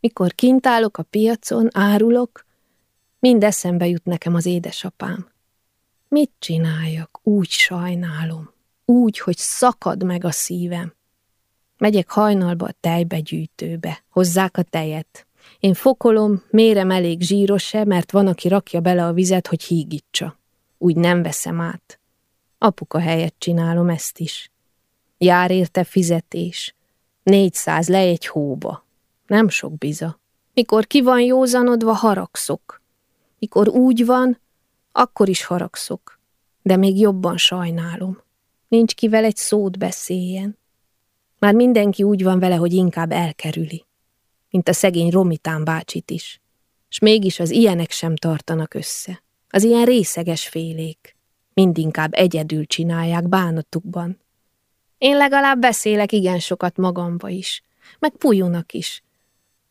Mikor kint állok a piacon, árulok, mind eszembe jut nekem az édesapám. Mit csináljak? Úgy sajnálom. Úgy, hogy szakad meg a szívem. Megyek hajnalba a tejbegyűjtőbe, hozzák a tejet. Én fokolom, mérem elég zsíros-e, mert van, aki rakja bele a vizet, hogy hígítsa. Úgy nem veszem át. Apuka helyett csinálom ezt is. Jár érte fizetés. Négyszáz le egy hóba. Nem sok biza. Mikor ki van józanodva, haragszok. Mikor úgy van, akkor is haragszok. De még jobban sajnálom. Nincs kivel egy szót beszéljen. Már mindenki úgy van vele, hogy inkább elkerüli. Mint a szegény Romitán bácsit is. S mégis az ilyenek sem tartanak össze. Az ilyen részeges félék. Mindinkább egyedül csinálják bánatukban. Én legalább beszélek igen sokat magamba is, meg Pujunak is,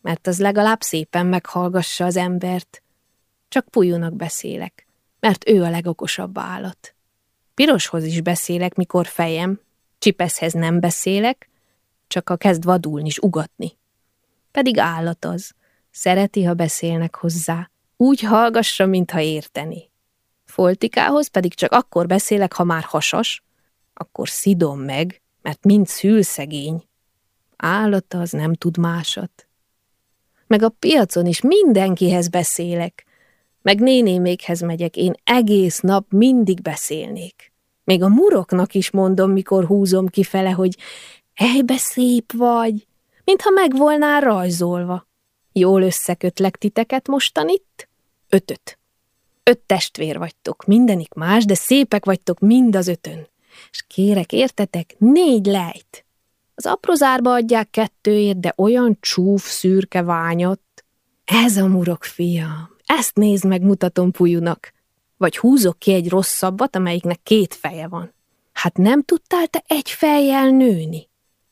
mert az legalább szépen meghallgassa az embert. Csak Pujunak beszélek, mert ő a legokosabb állat. Piroshoz is beszélek, mikor fejem, Csipeszhez nem beszélek, csak a kezd vadulni is ugatni. Pedig állat az, szereti, ha beszélnek hozzá, úgy hallgassa, mintha érteni. Foltikához pedig csak akkor beszélek, ha már hasas, akkor szidom meg, mert mind szülszegény. Állata az nem tud másat. Meg a piacon is mindenkihez beszélek, meg nénémékhez megyek, én egész nap mindig beszélnék. Még a muroknak is mondom, mikor húzom kifele, hogy ejbe szép vagy, mintha meg volnál rajzolva. Jól összekötlek titeket mostan itt? Ötöt. Öt testvér vagytok, mindenik más, de szépek vagytok mind az ötön. És kérek, értetek, négy lejt. Az aprozárba adják kettőért, de olyan csúf, szürke ványott. Ez a murok fia, ezt nézd meg, mutatom Pujunak. Vagy húzok ki egy rosszabbat, amelyiknek két feje van. Hát nem tudtál te egy fejjel nőni?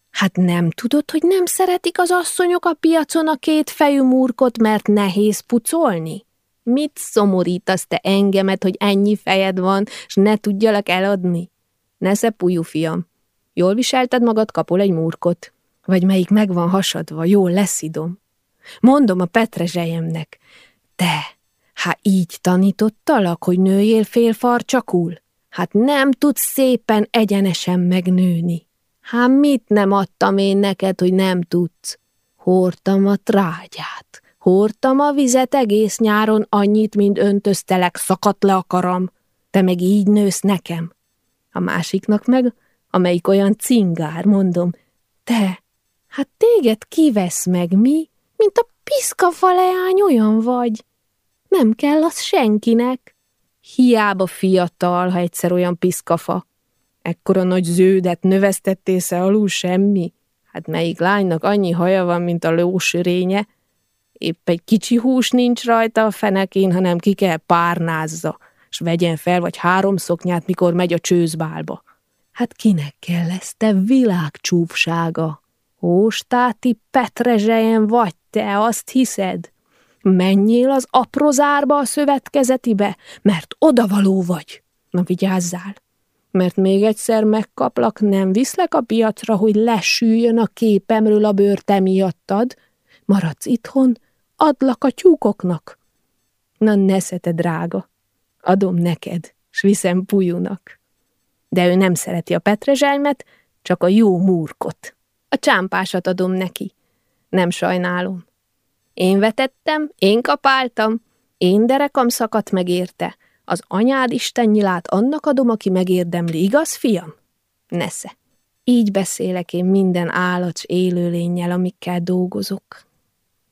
Hát nem tudod, hogy nem szeretik az asszonyok a piacon a két fejű murkot, mert nehéz pucolni? Mit szomorítasz te engemet, hogy ennyi fejed van, s ne tudjalak eladni? Nesze pujú, fiam. Jól viselted magad, kapol egy murkot. Vagy melyik meg van hasadva, jól leszidom. Mondom a petrezselyemnek, te, hát így tanítottalak, hogy nőjél félfarcsakul? Hát nem tudsz szépen egyenesen megnőni. Hát mit nem adtam én neked, hogy nem tudsz? Hordtam a trágyát, hordtam a vizet egész nyáron annyit, mint öntöztelek, szakadt le a. Te meg így nősz nekem. A másiknak meg, amelyik olyan cingár, mondom, te, hát téged kivesz meg mi, mint a piszkafa leány olyan vagy. Nem kell az senkinek. Hiába fiatal, ha egyszer olyan piszkafa. Ekkora nagy ződet növesztettésze alul semmi. Hát melyik lánynak annyi haja van, mint a lósörénye? Épp egy kicsi hús nincs rajta a fenekén, hanem ki kell párnázza, s vegyen fel vagy három szoknyát, mikor megy a csőzbálba. Hát kinek kell ez, te világcsúfsága? Hóstáti petrezselyen vagy te, azt hiszed? Menjél az aprozárba a szövetkezetibe, mert odavaló vagy. Na vigyázzál, mert még egyszer megkaplak, nem viszlek a piacra, hogy lesüljön a képemről a bőrte miattad. Maradsz itthon, adlak a tyúkoknak. Na neszete, drága, adom neked, s viszem pujunak. De ő nem szereti a petrezselymet, csak a jó múrkot. A csámpásat adom neki. Nem sajnálom. Én vetettem, én kapáltam, én derekam szakadt meg érte. Az anyád Isten nyilát annak adom, aki megérdemli, igaz, fiam? Nesze. Így beszélek én minden állacs élőlényel, amikkel dolgozok.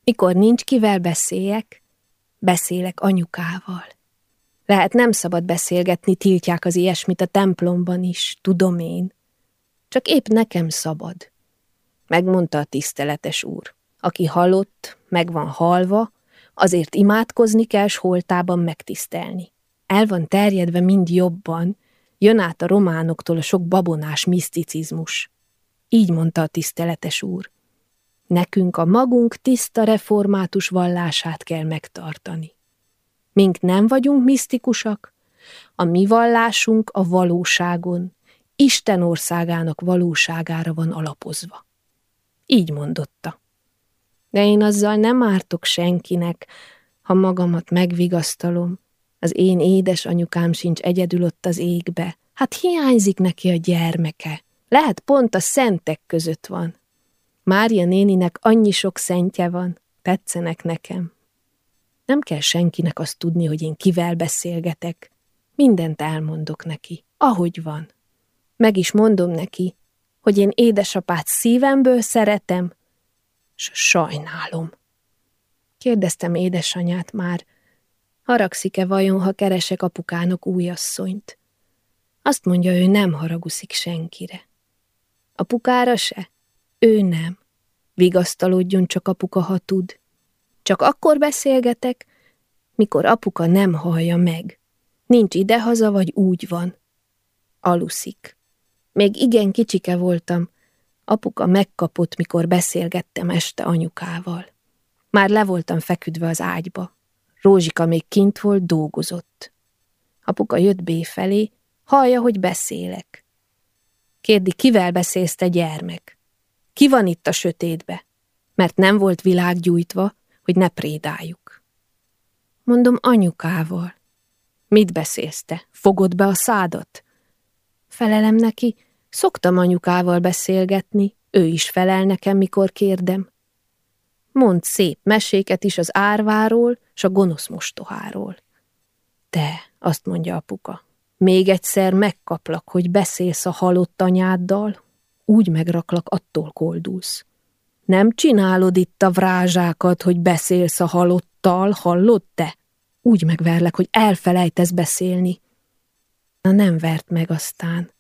Mikor nincs kivel beszéljek, beszélek anyukával. Lehet nem szabad beszélgetni, tiltják az ilyesmit a templomban is, tudom én. Csak épp nekem szabad. Megmondta a tiszteletes úr. Aki halott, meg van halva, azért imádkozni kell, s holtában megtisztelni. El van terjedve mind jobban, jön át a románoktól a sok babonás miszticizmus. Így mondta a tiszteletes úr. Nekünk a magunk tiszta református vallását kell megtartani. Mink nem vagyunk misztikusak, a mi vallásunk a valóságon, Isten országának valóságára van alapozva. Így mondotta. De én azzal nem ártok senkinek, ha magamat megvigasztalom. Az én édes anyukám sincs egyedül ott az égbe. Hát hiányzik neki a gyermeke. Lehet pont a szentek között van. Mária néninek annyi sok szentje van, tetszenek nekem. Nem kell senkinek azt tudni, hogy én kivel beszélgetek. Mindent elmondok neki, ahogy van. Meg is mondom neki, hogy én édesapát szívemből szeretem, s sajnálom. Kérdeztem édesanyát már, haragszik-e vajon, ha keresek apukának új asszonyt. Azt mondja, ő nem haraguszik senkire. Apukára se? Ő nem. Vigasztalódjon csak apuka, ha tud. Csak akkor beszélgetek, mikor apuka nem hallja meg. Nincs idehaza, vagy úgy van. Aluszik. Még igen kicsike voltam, apuka megkapott, mikor beszélgettem este anyukával. Már le voltam feküdve az ágyba. Rózsika még kint volt, dolgozott. Apuka jött B felé, hallja, hogy beszélek. Kérdi, kivel beszélsz te gyermek? Ki van itt a sötétbe? Mert nem volt világ gyújtva, hogy ne prédáljuk. Mondom, anyukával. Mit beszélsz te? Fogod be a szádat? Felelem neki, szoktam anyukával beszélgetni, ő is felel nekem, mikor kérdem. Mond szép meséket is az árváról, s a gonosz mostoháról. Te, azt mondja apuka, még egyszer megkaplak, hogy beszélsz a halott anyáddal, úgy megraklak, attól koldulsz. Nem csinálod itt a vrázsákat, hogy beszélsz a halottal, hallod te? Úgy megverlek, hogy elfelejtesz beszélni. Na nem vert meg aztán.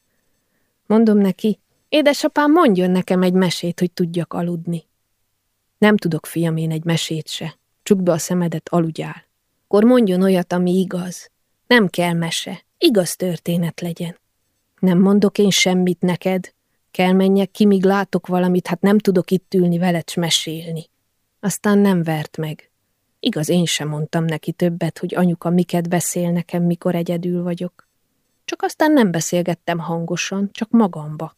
Mondom neki, édesapám, mondjon nekem egy mesét, hogy tudjak aludni. Nem tudok, fiam, én egy mesét se. Csukd be a szemedet, aludjál. Akkor mondjon olyat, ami igaz. Nem kell mese, igaz történet legyen. Nem mondok én semmit neked. Kell menjek ki, míg látok valamit, hát nem tudok itt ülni veled mesélni. Aztán nem vert meg. Igaz, én sem mondtam neki többet, hogy anyuka miket beszél nekem, mikor egyedül vagyok. Csak aztán nem beszélgettem hangosan, csak magamba.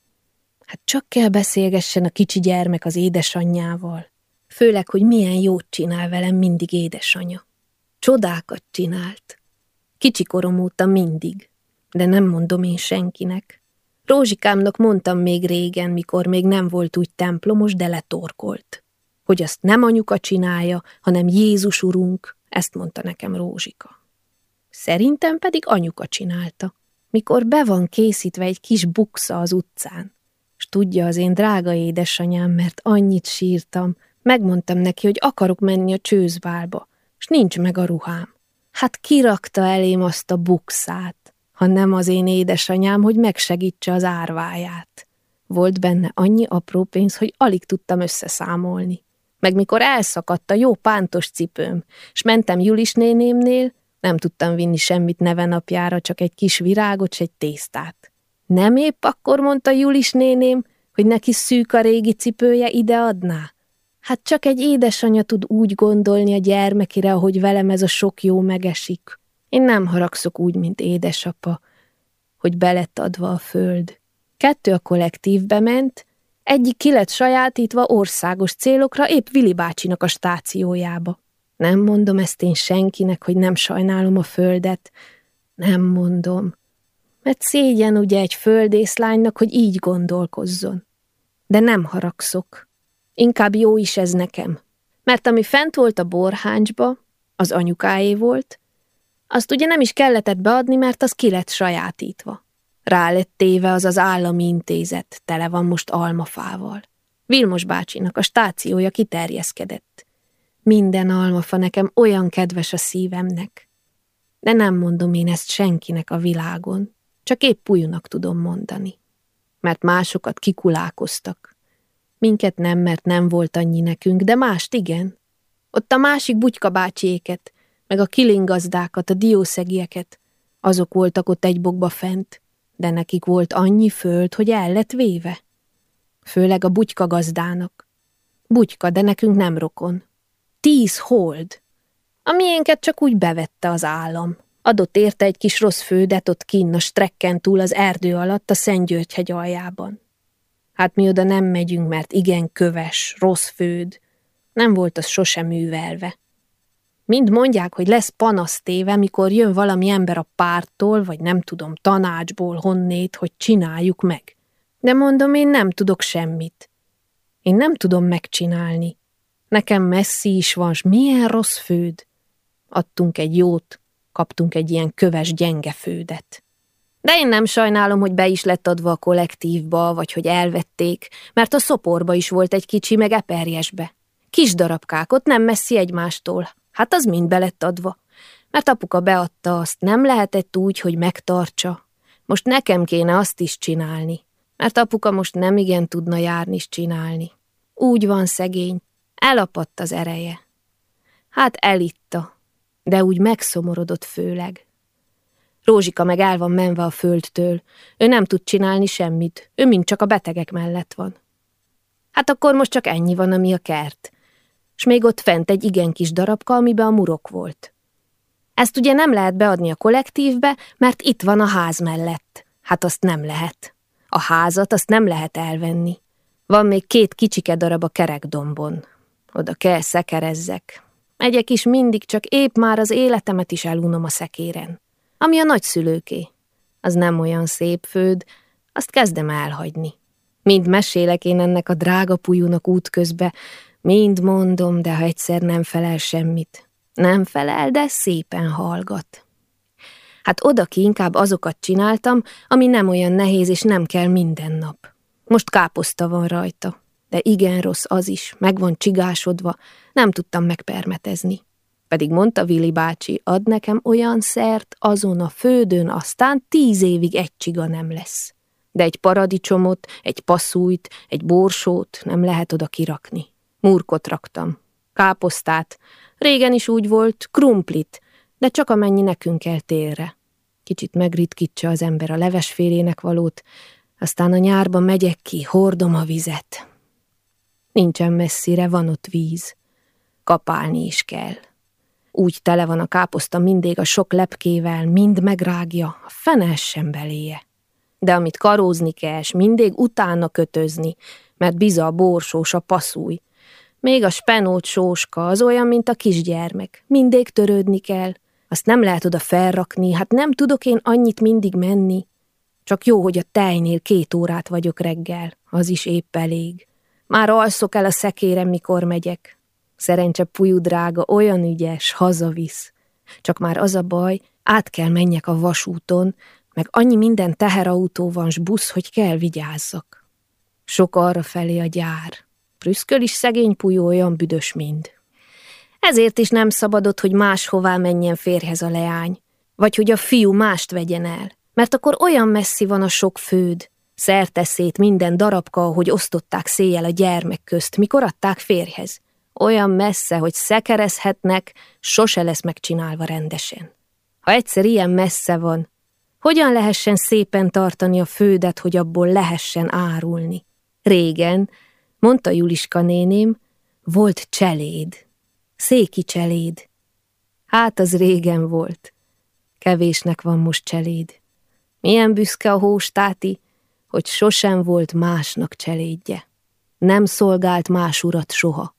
Hát csak kell beszélgessen a kicsi gyermek az édesanyjával. Főleg, hogy milyen jót csinál velem mindig édesanya. Csodákat csinált. Kicsi korom óta mindig, de nem mondom én senkinek. Rózsikámnak mondtam még régen, mikor még nem volt úgy templomos, de letorkolt. Hogy azt nem anyuka csinálja, hanem Jézus urunk, ezt mondta nekem Rózsika. Szerintem pedig anyuka csinálta, mikor be van készítve egy kis buksa az utcán. S tudja az én drága édesanyám, mert annyit sírtam, megmondtam neki, hogy akarok menni a csőzbálba, s nincs meg a ruhám. Hát kirakta elém azt a bukszát, ha nem az én édesanyám, hogy megsegítse az árváját. Volt benne annyi apró pénz, hogy alig tudtam összeszámolni. Meg mikor elszakadt a jó pántos cipőm, s mentem Julis nénémnél, nem tudtam vinni semmit neve napjára, csak egy kis virágot, s egy tésztát. Nem épp akkor mondta Julis néném, hogy neki szűk a régi cipője ide adná? Hát csak egy édesanya tud úgy gondolni a gyermekire, ahogy velem ez a sok jó megesik. Én nem haragszok úgy, mint édesapa, hogy belett adva a föld. Kettő a kollektívbe ment, egyik ki lett sajátítva országos célokra épp Vili bácsinak a stációjába. Nem mondom ezt én senkinek, hogy nem sajnálom a földet. Nem mondom. Mert szégyen ugye egy földészlánynak, hogy így gondolkozzon. De nem haragszok. Inkább jó is ez nekem. Mert ami fent volt a borháncsba, az anyukáé volt, azt ugye nem is kelletett beadni, mert az ki lett sajátítva. Rá lett téve az az állami intézet, tele van most almafával. Vilmos bácsinak a stációja kiterjeszkedett. Minden almafa nekem olyan kedves a szívemnek. De nem mondom én ezt senkinek a világon, csak épp pujunak tudom mondani. Mert másokat kikulálkoztak. Minket nem, mert nem volt annyi nekünk, de mást igen. Ott a másik bugyka bácsiéket, meg a kilingazdákat, a diószegieket. Azok voltak ott egy bokba fent, de nekik volt annyi föld, hogy el lett véve. Főleg a bugyka gazdának. Bugyka, de nekünk nem rokon. Tíz hold. A miénket csak úgy bevette az állam. Adott érte egy kis rossz földet ott kinn a strekken túl az erdő alatt a Szentgyörgy aljában. Hát mi oda nem megyünk, mert igen köves, rossz főd. Nem volt az sosem művelve. Mind mondják, hogy lesz panasztéve, mikor jön valami ember a pártól, vagy nem tudom, tanácsból honnét, hogy csináljuk meg. De mondom, én nem tudok semmit. Én nem tudom megcsinálni. Nekem messzi is van, s milyen rossz főd. Adtunk egy jót, kaptunk egy ilyen köves gyenge fődet. De én nem sajnálom, hogy be is lett adva a kollektívba, vagy hogy elvették, mert a szoporba is volt egy kicsi, meg eperjesbe. Kis darabkák, ott nem messzi egymástól. Hát az mind belett adva. Mert apuka beadta azt, nem lehetett úgy, hogy megtartsa. Most nekem kéne azt is csinálni. Mert apuka most nem igen tudna járni is csinálni. Úgy van szegény, elapadt az ereje. Hát elitta, de úgy megszomorodott főleg. Rózsika meg el van menve a földtől. Ő nem tud csinálni semmit, ő mind csak a betegek mellett van. Hát akkor most csak ennyi van, ami a kert s még ott fent egy igen kis darabka, amiben a murok volt. Ezt ugye nem lehet beadni a kollektívbe, mert itt van a ház mellett. Hát azt nem lehet. A házat azt nem lehet elvenni. Van még két kicsike darab a kerekdombon. Oda kell szekerezzek. Megyek is mindig, csak épp már az életemet is elunom a szekéren. Ami a nagyszülőké. Az nem olyan szép főd, azt kezdem elhagyni. Mind mesélek én ennek a drága pujúnak útközbe, Mind mondom, de ha egyszer nem felel semmit. Nem felel, de szépen hallgat. Hát odaki inkább azokat csináltam, ami nem olyan nehéz, és nem kell minden nap. Most káposzta van rajta, de igen rossz az is, meg van csigásodva, nem tudtam megpermetezni. Pedig mondta Vili bácsi, ad nekem olyan szert azon a földön, aztán tíz évig egy csiga nem lesz. De egy paradicsomot, egy passzújt, egy borsót nem lehet oda kirakni. Murkot raktam. Káposztát. Régen is úgy volt, krumplit, de csak amennyi nekünk kell térre. Kicsit megritkítsa az ember a levesfélének valót, aztán a nyárban megyek ki, hordom a vizet. Nincsen messzire, van ott víz. Kapálni is kell. Úgy tele van a káposzta mindig a sok lepkével, mind megrágja, a fene beléje. De amit karózni kell, s mindig utána kötözni, mert biza a borsós, a passzúj, még a spenót sóska az olyan, mint a kisgyermek. Mindig törődni kell. Azt nem lehet oda felrakni, hát nem tudok én annyit mindig menni. Csak jó, hogy a tejnél két órát vagyok reggel, az is épp elég. Már alszok el a szekérem, mikor megyek. Szerencse pujú drága, olyan ügyes, hazavisz. Csak már az a baj, át kell menjek a vasúton, meg annyi minden teherautó van s busz, hogy kell vigyázzak. Sok arra felé a gyár. Prüszköl is szegény pulyó olyan büdös mind. Ezért is nem szabadott, hogy máshová menjen férhez a leány, vagy hogy a fiú mást vegyen el, mert akkor olyan messzi van a sok főd, szerteszét minden darabka, hogy osztották széjjel a gyermek közt, mikor adták férhez. Olyan messze, hogy szekerezhetnek, sose lesz megcsinálva rendesen. Ha egyszer ilyen messze van, hogyan lehessen szépen tartani a fődet, hogy abból lehessen árulni? Régen, Mondta Juliska néném, volt cseléd, széki cseléd. Hát az régen volt. Kevésnek van most cseléd. Milyen büszke a hóstáti, hogy sosem volt másnak cselédje. Nem szolgált más urat soha.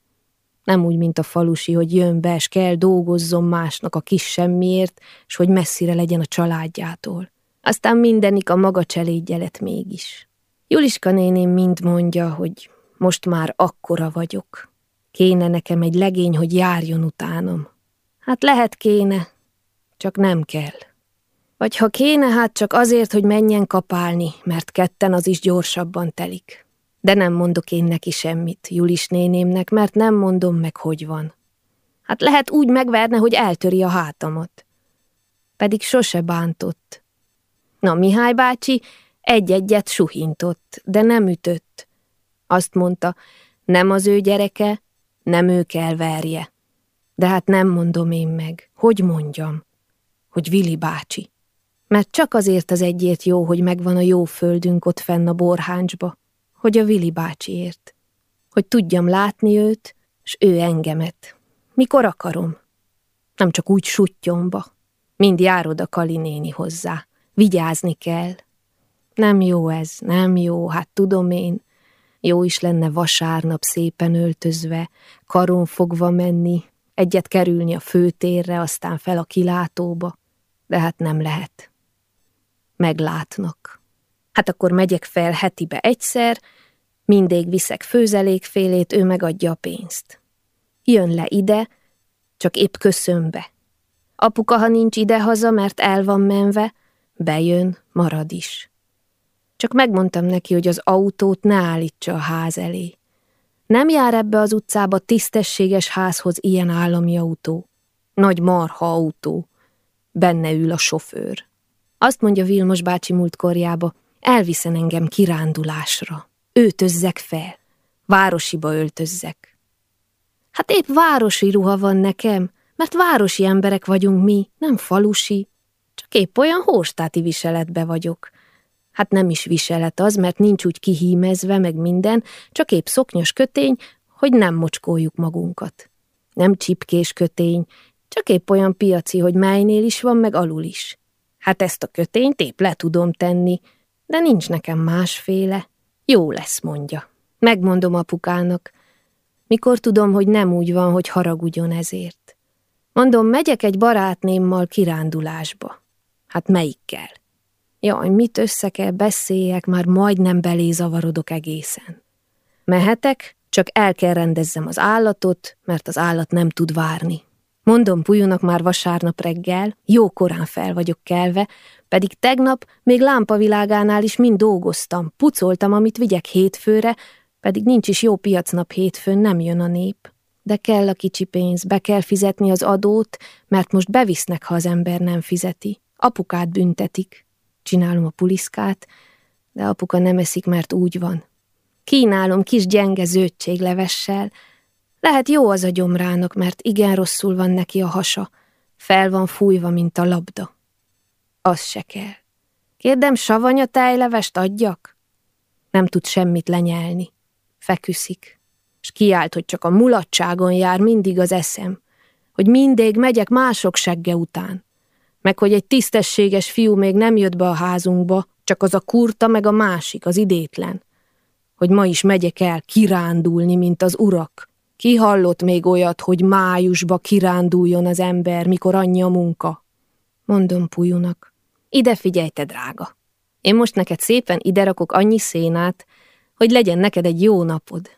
Nem úgy, mint a falusi, hogy jön be, és kell dolgozzon másnak a kis semmiért, és hogy messzire legyen a családjától. Aztán mindenik a maga cselédje lett mégis. Juliska néném mind mondja, hogy most már akkora vagyok. Kéne nekem egy legény, hogy járjon utánom. Hát lehet kéne, csak nem kell. Vagy ha kéne, hát csak azért, hogy menjen kapálni, mert ketten az is gyorsabban telik. De nem mondok én neki semmit, Julis nénémnek, mert nem mondom meg, hogy van. Hát lehet úgy megverne, hogy eltöri a hátamat. Pedig sose bántott. Na, Mihály bácsi egy-egyet suhintott, de nem ütött. Azt mondta, nem az ő gyereke, nem ő kell verje. De hát nem mondom én meg. Hogy mondjam? Hogy Vili bácsi. Mert csak azért az egyért jó, hogy megvan a jó földünk ott fenn a borháncsba, hogy a Vili bácsiért. Hogy tudjam látni őt, s ő engemet. Mikor akarom. Nem csak úgy suttyomba. Mind járod a Kali néni hozzá. Vigyázni kell. Nem jó ez, nem jó, hát tudom én. Jó is lenne vasárnap szépen öltözve, karon fogva menni, egyet kerülni a főtérre, aztán fel a kilátóba, de hát nem lehet. Meglátnak. Hát akkor megyek fel hetibe egyszer, mindig viszek főzelékfélét, ő megadja a pénzt. Jön le ide, csak épp köszönbe. Apuka, ha nincs ide-haza, mert el van menve, bejön, marad is. Csak megmondtam neki, hogy az autót ne állítsa a ház elé. Nem jár ebbe az utcába tisztességes házhoz ilyen állami autó. Nagy marha autó. Benne ül a sofőr. Azt mondja Vilmos bácsi múltkorjába, elviszen engem kirándulásra. Öltözzek fel. Városiba öltözzek. Hát épp városi ruha van nekem, mert városi emberek vagyunk mi, nem falusi. Csak épp olyan hóstáti viseletbe vagyok. Hát nem is viselet az, mert nincs úgy kihímezve, meg minden, csak épp szoknyos kötény, hogy nem mocskoljuk magunkat. Nem csipkés kötény, csak épp olyan piaci, hogy melynél is van, meg alul is. Hát ezt a kötényt épp le tudom tenni, de nincs nekem másféle. Jó lesz, mondja. Megmondom apukának. Mikor tudom, hogy nem úgy van, hogy haragudjon ezért. Mondom, megyek egy barátnémmal kirándulásba. Hát melyikkel? Jaj, mit össze kell beszéljek, már majdnem belézavarodok egészen. Mehetek, csak el kell rendezzem az állatot, mert az állat nem tud várni. Mondom Pujunak már vasárnap reggel, jó korán fel vagyok kelve, pedig tegnap még lámpavilágánál is mind dolgoztam, pucoltam, amit vigyek hétfőre, pedig nincs is jó piacnap hétfőn, nem jön a nép. De kell a kicsi pénz, be kell fizetni az adót, mert most bevisznek, ha az ember nem fizeti. Apukát büntetik. Csinálom a puliszkát, de apuka nem eszik, mert úgy van. Kínálom kis gyenge zöldséglevessel. Lehet jó az a gyomrának, mert igen rosszul van neki a hasa. Fel van fújva, mint a labda. Az se kell. Kérdem, savanya tejlevest adjak? Nem tud semmit lenyelni. Feküszik. És kiált, hogy csak a mulatságon jár mindig az eszem. Hogy mindig megyek mások segge után. Meg hogy egy tisztességes fiú még nem jött be a házunkba, csak az a kurta meg a másik, az idétlen. Hogy ma is megyek el kirándulni, mint az urak. Ki hallott még olyat, hogy májusba kiránduljon az ember, mikor annyi a munka? Mondom Pujunak. Ide figyelj, te drága! Én most neked szépen ide rakok annyi szénát, hogy legyen neked egy jó napod.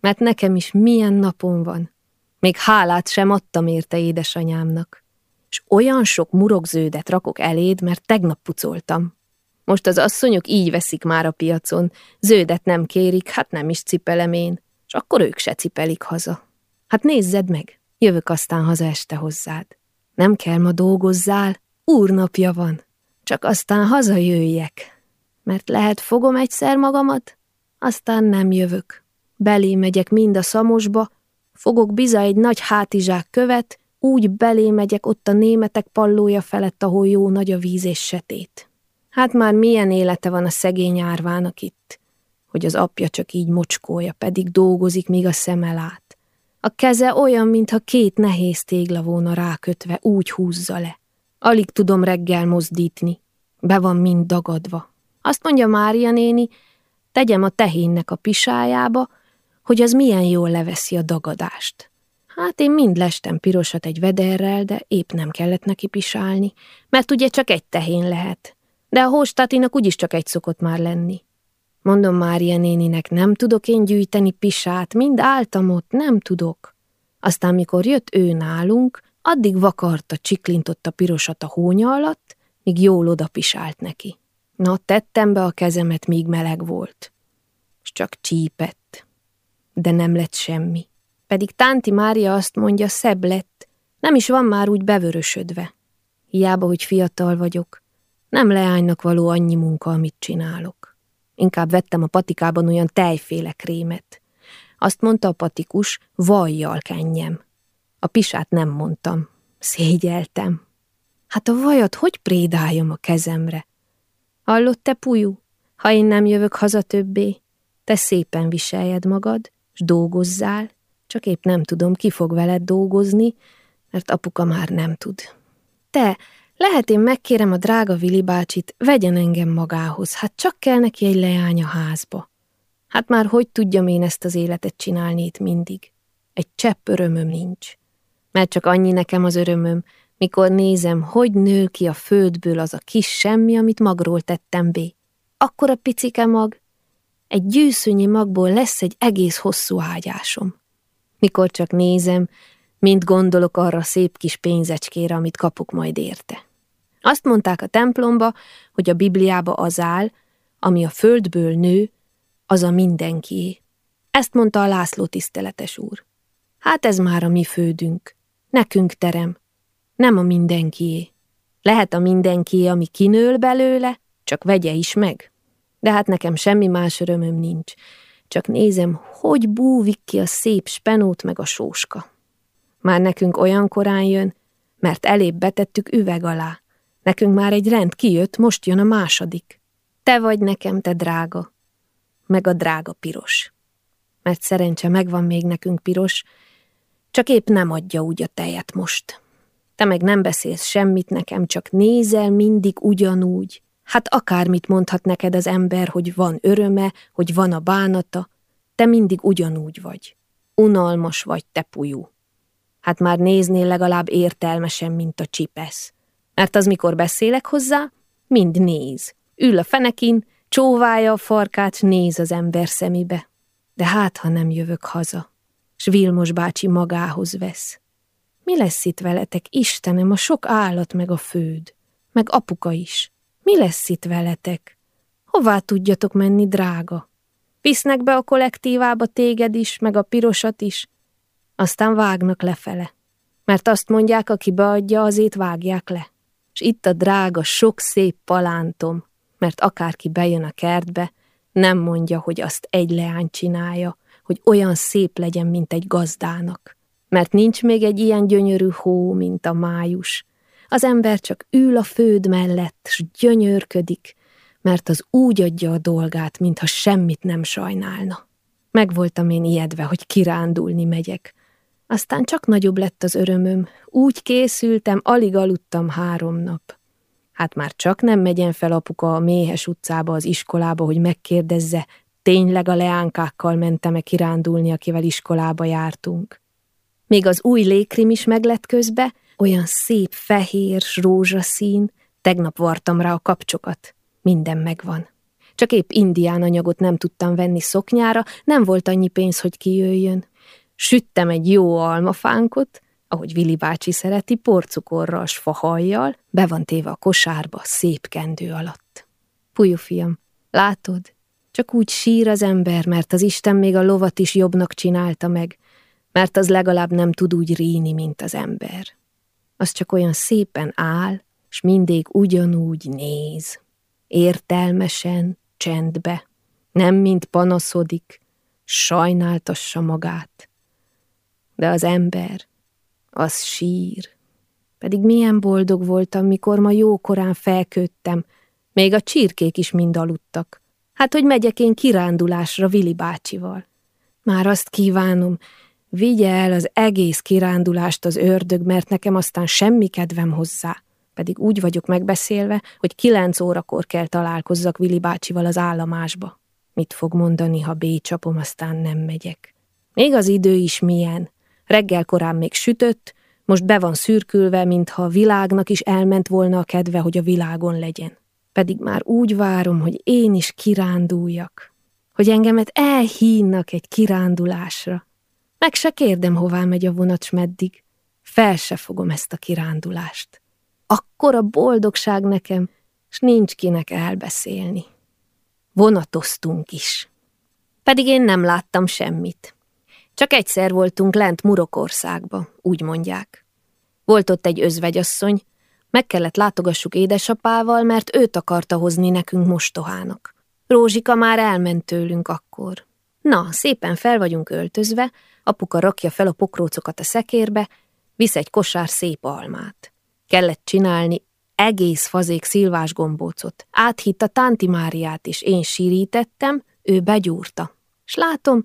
Mert nekem is milyen napom van. Még hálát sem adtam érte édesanyámnak. És olyan sok murogződet rakok eléd, mert tegnap pucoltam. Most az asszonyok így veszik már a piacon, zödet nem kérik, hát nem is cipelem én, és akkor ők se cipelik haza. Hát nézzed meg, jövök aztán haza este hozzád. Nem kell ma dolgozzál, úrnapja van. Csak aztán hazajöjjek, mert lehet fogom egyszer magamat, aztán nem jövök. Belé megyek mind a szamosba, fogok biza egy nagy hátizsák követ, úgy belé megyek ott a németek pallója felett, ahol jó nagy a víz és setét. Hát már milyen élete van a szegény árvának itt, hogy az apja csak így mocskolja, pedig dolgozik, míg a szeme lát. A keze olyan, mintha két nehéz tégla volna rákötve, úgy húzza le. Alig tudom reggel mozdítni. Be van mind dagadva. Azt mondja Mária néni, tegyem a tehénnek a pisájába, hogy az milyen jól leveszi a dagadást. Hát én mind lestem pirosat egy vederrel, de épp nem kellett neki pisálni, mert ugye csak egy tehén lehet. De a hóstatinak úgyis csak egy szokott már lenni. Mondom Mária néninek, nem tudok én gyűjteni pisát, mind álltam ott, nem tudok. Aztán, mikor jött ő nálunk, Addig vakarta, csiklintotta pirosat a hónya alatt, míg jól odapisált neki. Na, tettem be a kezemet, míg meleg volt. S csak csípett. De nem lett semmi. Pedig Tánti Mária azt mondja, szebb lett. Nem is van már úgy bevörösödve. Hiába, hogy fiatal vagyok. Nem leánynak való annyi munka, amit csinálok. Inkább vettem a patikában olyan tejféle krémet. Azt mondta a patikus, vajjal kenjem. A pisát nem mondtam. Szégyeltem. Hát a vajat hogy prédáljam a kezemre? Hallott te, Pujú? Ha én nem jövök haza többé, te szépen viseljed magad, s dolgozzál, csak épp nem tudom, ki fog veled dolgozni, mert apuka már nem tud. Te, lehet én megkérem a drága Vili bácsit, vegyen engem magához, hát csak kell neki egy leány a házba. Hát már hogy tudjam én ezt az életet csinálni itt mindig? Egy csepp örömöm nincs. Mert csak annyi nekem az örömöm, mikor nézem, hogy nő ki a földből az a kis semmi, amit magról tettem bé. Akkor a picike mag, egy gyűszönyi magból lesz egy egész hosszú ágyásom. Mikor csak nézem, mint gondolok arra szép kis pénzecskére, amit kapok majd érte. Azt mondták a templomba, hogy a Bibliába az áll, ami a földből nő, az a mindenkié. Ezt mondta a László tiszteletes úr. Hát ez már a mi földünk. Nekünk terem. Nem a mindenkié. Lehet a mindenkié, ami kinől belőle, csak vegye is meg. De hát nekem semmi más örömöm nincs. Csak nézem, hogy búvik ki a szép spenót meg a sóska. Már nekünk olyan korán jön, mert elébb betettük üveg alá. Nekünk már egy rend kijött, most jön a második. Te vagy nekem, te drága, meg a drága piros. Mert szerencse megvan még nekünk piros, csak épp nem adja úgy a tejet most. Te meg nem beszélsz semmit nekem, csak nézel mindig ugyanúgy. Hát akármit mondhat neked az ember, hogy van öröme, hogy van a bánata, te mindig ugyanúgy vagy. Unalmas vagy, te pujú. Hát már néznél legalább értelmesen, mint a csipesz. Mert az, mikor beszélek hozzá, mind néz. Ül a fenekin, csóválja a farkát, néz az ember szemébe. De hát, ha nem jövök haza, s Vilmos bácsi magához vesz. Mi lesz itt veletek, Istenem, a sok állat meg a főd, meg apuka is? Mi lesz itt veletek? Hová tudjatok menni, drága? Visznek be a kollektívába téged is, meg a pirosat is, aztán vágnak lefele. Mert azt mondják, aki beadja, azért vágják le. És itt a drága, sok szép palántom, mert akárki bejön a kertbe, nem mondja, hogy azt egy leány csinálja, hogy olyan szép legyen, mint egy gazdának. Mert nincs még egy ilyen gyönyörű hó, mint a május. Az ember csak ül a föld mellett, s gyönyörködik, mert az úgy adja a dolgát, mintha semmit nem sajnálna. Megvoltam én ijedve, hogy kirándulni megyek. Aztán csak nagyobb lett az örömöm. Úgy készültem, alig aludtam három nap. Hát már csak nem megyen fel apuka a méhes utcába az iskolába, hogy megkérdezze, tényleg a leánkákkal mentem-e kirándulni, akivel iskolába jártunk. Még az új lékrim is meglett közbe, olyan szép fehér, rózsaszín, tegnap vartam rá a kapcsokat. Minden megvan. Csak épp indián anyagot nem tudtam venni szoknyára, nem volt annyi pénz, hogy kijöjjön. Süttem egy jó almafánkot, ahogy Vili bácsi szereti, porcukorral s fahajjal, be van téve a kosárba, szép kendő alatt. Pujú fiam, látod, csak úgy sír az ember, mert az Isten még a lovat is jobbnak csinálta meg, mert az legalább nem tud úgy ríni, mint az ember. Az csak olyan szépen áll, s mindig ugyanúgy néz. Értelmesen, csendbe, nem mint panaszodik, sajnáltassa magát. De az ember, az sír. Pedig milyen boldog voltam, mikor ma jókorán felköttem, még a csirkék is mind aludtak. Hát, hogy megyek én kirándulásra Vili bácsival. Már azt kívánom, vigye el az egész kirándulást az ördög, mert nekem aztán semmi kedvem hozzá. Pedig úgy vagyok megbeszélve, hogy kilenc órakor kell találkozzak Vili bácsival az állomásba. Mit fog mondani, ha bécsapom, aztán nem megyek? Még az idő is milyen. Reggel korán még sütött, most be van szürkülve, mintha a világnak is elment volna a kedve, hogy a világon legyen. Pedig már úgy várom, hogy én is kiránduljak, hogy engemet elhínnak egy kirándulásra. Meg se kérdem, hová megy a vonat, s meddig. Fel se fogom ezt a kirándulást. Akkor a boldogság nekem, s nincs kinek elbeszélni. Vonatoztunk is. Pedig én nem láttam semmit. Csak egyszer voltunk lent Murokországba, úgy mondják. Volt ott egy özvegyasszony, meg kellett látogassuk édesapával, mert őt akarta hozni nekünk mostohának. Rózsika már elment tőlünk akkor. Na, szépen fel vagyunk öltözve, apuka rakja fel a pokrócokat a szekérbe, visz egy kosár szép almát. Kellett csinálni egész fazék szilvás gombócot. Áthitt a Tánti Máriát is, én sírítettem, ő begyúrta. S látom,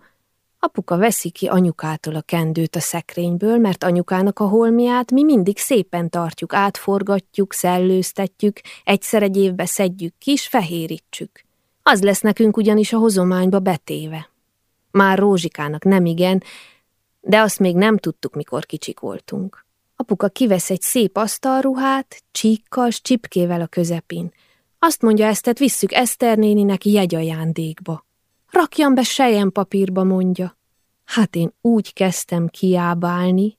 Apuka veszi ki anyukától a kendőt a szekrényből, mert anyukának a holmiát mi mindig szépen tartjuk, átforgatjuk, szellőztetjük, egyszer egy évbe szedjük ki, és fehérítsük. Az lesz nekünk ugyanis a hozományba betéve. Már Rózsikának nem igen, de azt még nem tudtuk, mikor kicsik voltunk. Apuka kivesz egy szép asztalruhát, csíkkal, csipkével a közepin. Azt mondja, eztet visszük Eszter néninek jegyajándékba. Rakjam be sejem papírba, mondja. Hát én úgy kezdtem kiábálni.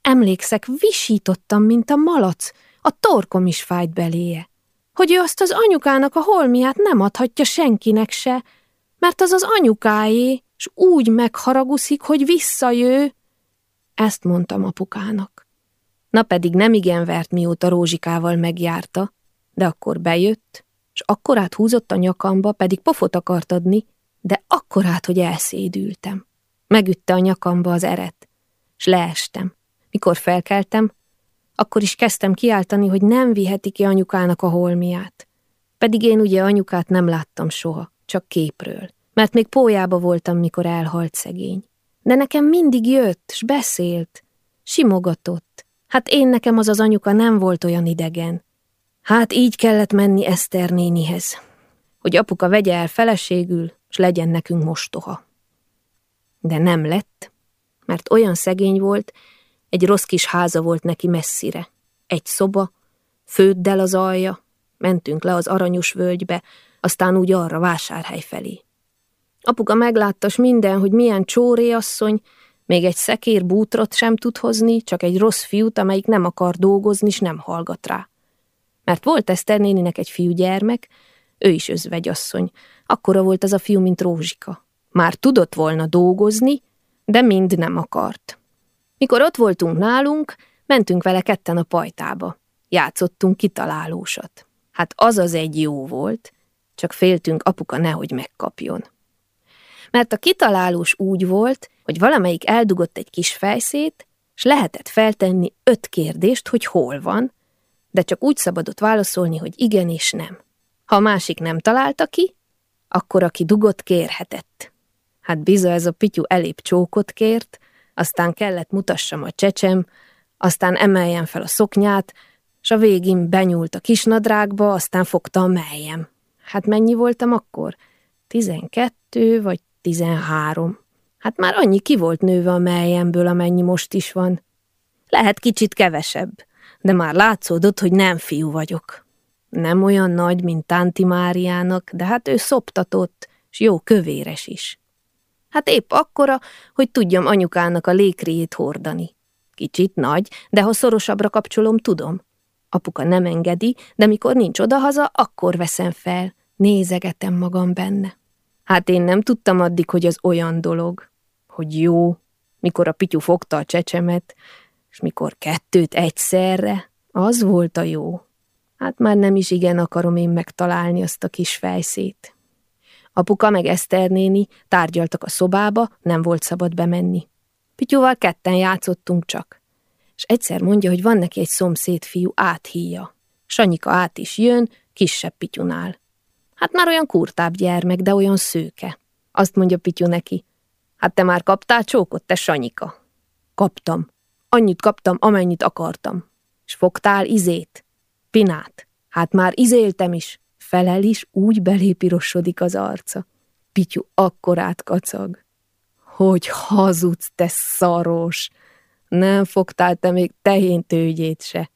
Emlékszek, visítottam, mint a malac, a torkom is fájt beléje. Hogy ő azt az anyukának a holmiát nem adhatja senkinek se, mert az az anyukáé, s úgy megharaguszik, hogy visszajő. Ezt mondtam apukának. Na pedig nem igen vert, mióta Rózsikával megjárta, de akkor bejött, és akkorát húzott a nyakamba, pedig pofot akart adni, de akkorát, hogy elszédültem. Megütte a nyakamba az eret, és leestem. Mikor felkeltem, akkor is kezdtem kiáltani, hogy nem viheti ki anyukának a holmiát. Pedig én ugye anyukát nem láttam soha, csak képről, mert még pójába voltam, mikor elhalt szegény. De nekem mindig jött, s beszélt, simogatott. Hát én nekem az az anyuka nem volt olyan idegen. Hát így kellett menni Eszter nénihez, hogy apuka vegye el feleségül, s legyen nekünk mostoha. De nem lett, mert olyan szegény volt, egy rossz kis háza volt neki messzire. Egy szoba, főddel az alja, mentünk le az aranyos völgybe, aztán úgy arra vásárhely felé. Apuka megláttas minden, hogy milyen csóré asszony, még egy szekér bútrot sem tud hozni, csak egy rossz fiút, amelyik nem akar dolgozni, és nem hallgat rá. Mert volt Eszter néninek egy fiúgyermek, ő is özvegyasszony, akkora volt az a fiú, mint Rózsika. Már tudott volna dolgozni, de mind nem akart. Mikor ott voltunk nálunk, mentünk vele ketten a pajtába. Játszottunk kitalálósat. Hát az az egy jó volt, csak féltünk apuka nehogy megkapjon. Mert a kitalálós úgy volt, hogy valamelyik eldugott egy kis fejszét, s lehetett feltenni öt kérdést, hogy hol van, de csak úgy szabadott válaszolni, hogy igen és nem. Ha a másik nem találta ki, akkor aki dugott, kérhetett. Hát biza ez a pityu elép csókot kért, aztán kellett mutassam a csecsem, aztán emeljem fel a szoknyát, s a végén benyúlt a kisnadrágba, aztán fogta a meljem. Hát mennyi voltam akkor? Tizenkettő vagy tizenhárom. Hát már annyi ki volt nőve a melyemből, amennyi most is van. Lehet kicsit kevesebb, de már látszódott, hogy nem fiú vagyok. Nem olyan nagy, mint Tanti Máriának, de hát ő szoptatott, s jó kövéres is. Hát épp akkora, hogy tudjam anyukának a lékriét hordani. Kicsit nagy, de ha szorosabbra kapcsolom, tudom. Apuka nem engedi, de mikor nincs odahaza, akkor veszem fel. Nézegetem magam benne. Hát én nem tudtam addig, hogy az olyan dolog, hogy jó, mikor a pityu fogta a csecsemet, és mikor kettőt egyszerre, az volt a jó. Hát már nem is igen akarom én megtalálni azt a kis fejszét. Apuka meg Eszter néni tárgyaltak a szobába, nem volt szabad bemenni. Pityúval ketten játszottunk csak. És egyszer mondja, hogy van neki egy szomszéd fiú, áthíja. Sanyika át is jön, kisebb Pityunál. Hát már olyan kurtább gyermek, de olyan szőke. Azt mondja Pityu neki. Hát te már kaptál csókot, te Sanyika? Kaptam. Annyit kaptam, amennyit akartam. És fogtál izét? Pinát. Hát már izéltem is felel is, úgy belépirosodik az arca. Pityu akkorát kacag. Hogy hazudsz, te szaros! Nem fogtál te még tehén tőgyét se.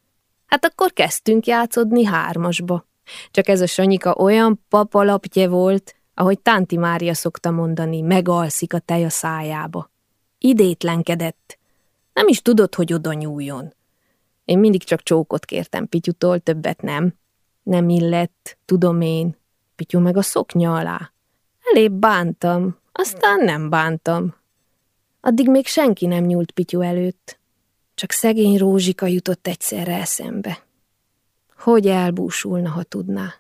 Hát akkor kezdtünk játszodni hármasba. Csak ez a Sanyika olyan papalapje volt, ahogy Tanti Mária szokta mondani, megalszik a tej a szájába. Idétlenkedett. Nem is tudott, hogy oda nyúljon. Én mindig csak csókot kértem Pityutól, többet nem. Nem illett, tudom én. Pityu meg a szoknya alá. Elébb bántam, aztán nem bántam. Addig még senki nem nyúlt Pityu előtt. Csak szegény Rózsika jutott egyszerre eszembe. Hogy elbúsulna, ha tudná.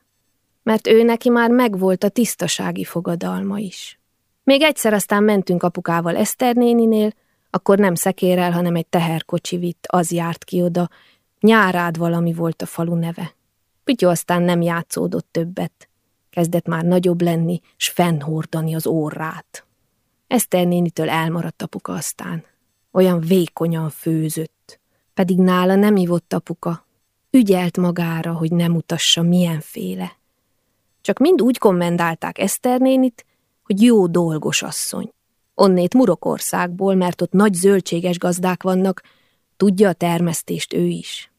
Mert ő neki már megvolt a tisztasági fogadalma is. Még egyszer aztán mentünk apukával Eszter néninél, akkor nem szekérel, hanem egy teherkocsi vitt, az járt ki oda. Nyárád valami volt a falu neve. Pityu aztán nem játszódott többet. Kezdett már nagyobb lenni, s fennhordani az órát. Eszter nénitől elmaradt apuka aztán. Olyan vékonyan főzött. Pedig nála nem ivott apuka. Ügyelt magára, hogy nem utassa milyenféle. Csak mind úgy kommendálták Eszter nénit, hogy jó dolgos asszony. Onnét Murokországból, mert ott nagy zöldséges gazdák vannak, tudja a termesztést ő is.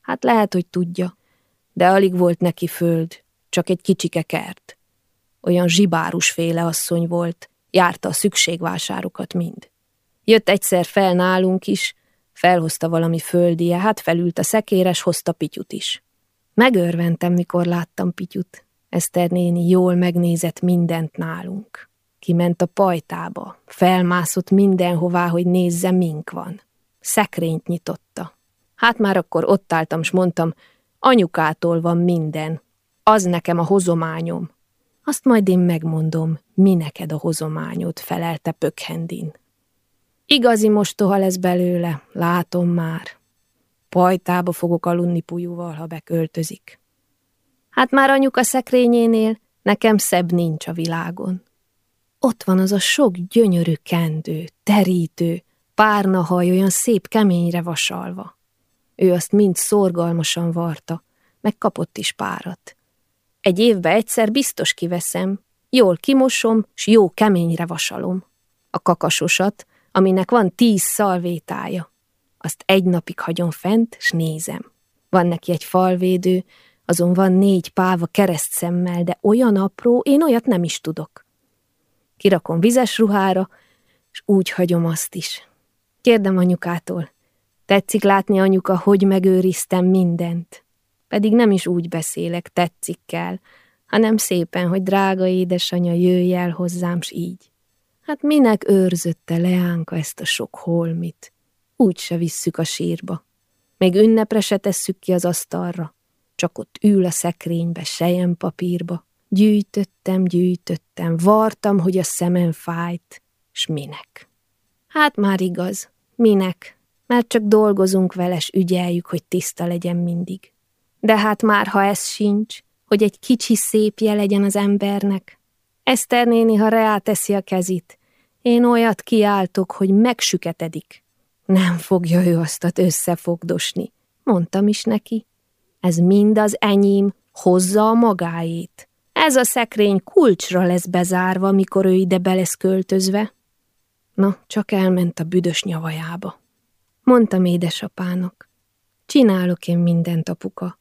Hát lehet, hogy tudja, de alig volt neki föld, csak egy kicsike kert. Olyan zsibárus féle asszony volt, járta a szükségvásárokat mind. Jött egyszer fel nálunk is, felhozta valami földie, hát felült a szekéres, hozta Pityut is. Megörventem, mikor láttam Pityut. Eszter néni jól megnézett mindent nálunk. Kiment a pajtába, felmászott mindenhová, hogy nézze, mink van. Szekrényt nyitotta. Hát már akkor ott álltam, s mondtam, anyukától van minden. Az nekem a hozományom. Azt majd én megmondom, mi neked a hozományod, felelte Pökhendin. Igazi mostoha lesz belőle, látom már. Pajtába fogok aludni pujúval, ha beköltözik. Hát már anyuka szekrényénél nekem szebb nincs a világon. Ott van az a sok gyönyörű kendő, terítő, párna haj olyan szép keményre vasalva. Ő azt mind szorgalmasan varta, meg kapott is párat. Egy évbe egyszer biztos kiveszem, jól kimosom, s jó keményre vasalom. A kakasosat, aminek van tíz szalvétája. Azt egy napig hagyom fent, s nézem. Van neki egy falvédő, azon van négy páva keresztszemmel, de olyan apró, én olyat nem is tudok. Kirakom vizes ruhára, és úgy hagyom azt is. Kérdem anyukától, tetszik látni anyuka, hogy megőriztem mindent. Pedig nem is úgy beszélek, tetszik kell, hanem szépen, hogy drága édesanyja, jöjj el hozzám, s így. Hát minek őrzötte Leánka ezt a sok holmit? Úgy se visszük a sírba. Még ünnepre se tesszük ki az asztalra. Csak ott ül a szekrénybe, sejem papírba. Gyűjtöttem, gyűjtöttem, vartam, hogy a szemem fájt. S minek? Hát már igaz. Minek? Mert csak dolgozunk vele, s ügyeljük, hogy tiszta legyen mindig. De hát már, ha ez sincs, hogy egy kicsi szépje legyen az embernek. Eszter néni, ha reáteszi a kezit, én olyat kiáltok, hogy megsüketedik. Nem fogja ő aztat összefogdosni. Mondtam is neki. Ez mind az enyém, hozza a magáét. Ez a szekrény kulcsra lesz bezárva, mikor ő ide be lesz költözve. Na, csak elment a büdös nyavajába. Mondtam édesapának. Csinálok én mindent, apuka.